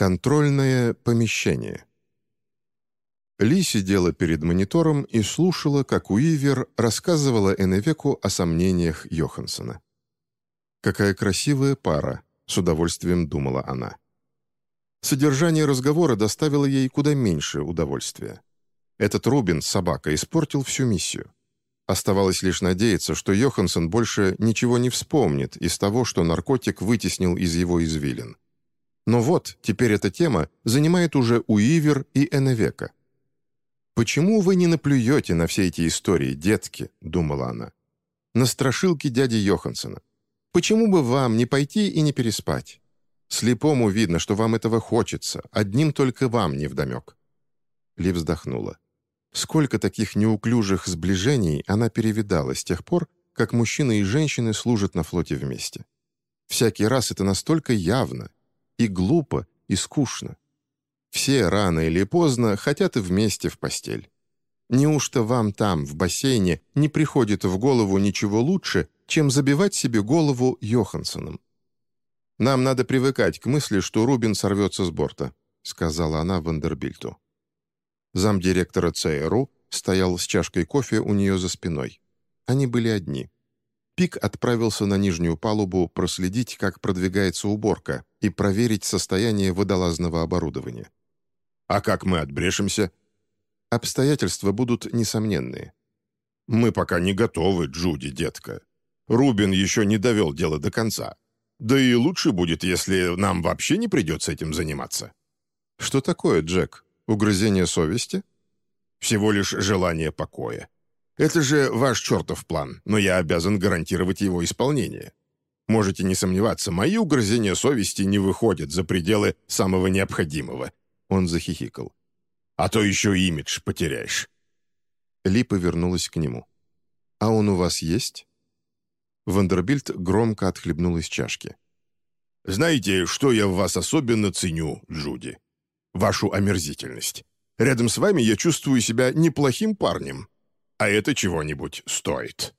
Контрольное помещение. Ли сидела перед монитором и слушала, как Уивер рассказывала Эннвеку о сомнениях Йоханссона. «Какая красивая пара», — с удовольствием думала она. Содержание разговора доставило ей куда меньше удовольствия. Этот Рубин, собака, испортил всю миссию. Оставалось лишь надеяться, что Йоханссон больше ничего не вспомнит из того, что наркотик вытеснил из его извилин. Но вот, теперь эта тема занимает уже Уивер и Эннвека. «Почему вы не наплюете на все эти истории, детки?» — думала она. «На страшилки дяди Йоханссона. Почему бы вам не пойти и не переспать? Слепому видно, что вам этого хочется, одним только вам невдомек». Ли вздохнула. Сколько таких неуклюжих сближений она перевидала с тех пор, как мужчины и женщины служат на флоте вместе. Всякий раз это настолько явно, и глупо, и скучно. Все рано или поздно хотят и вместе в постель. Неужто вам там, в бассейне, не приходит в голову ничего лучше, чем забивать себе голову Йоханссоном? «Нам надо привыкать к мысли, что Рубин сорвется с борта», сказала она Вандербильту. Замдиректора ЦРУ стоял с чашкой кофе у нее за спиной. Они были одни. Пик отправился на нижнюю палубу проследить, как продвигается уборка, и проверить состояние водолазного оборудования. «А как мы отбрешемся?» «Обстоятельства будут несомненные». «Мы пока не готовы, Джуди, детка. Рубин еще не довел дело до конца. Да и лучше будет, если нам вообще не придется этим заниматься». «Что такое, Джек? Угрызение совести?» «Всего лишь желание покоя. Это же ваш чертов план, но я обязан гарантировать его исполнение. Можете не сомневаться, мои угрызения совести не выходят за пределы самого необходимого». Он захихикал. «А то еще имидж потеряешь». Ли повернулась к нему. «А он у вас есть?» Вандербильд громко отхлебнул из чашки. «Знаете, что я в вас особенно ценю, Джуди? Вашу омерзительность. Рядом с вами я чувствую себя неплохим парнем, а это чего-нибудь стоит».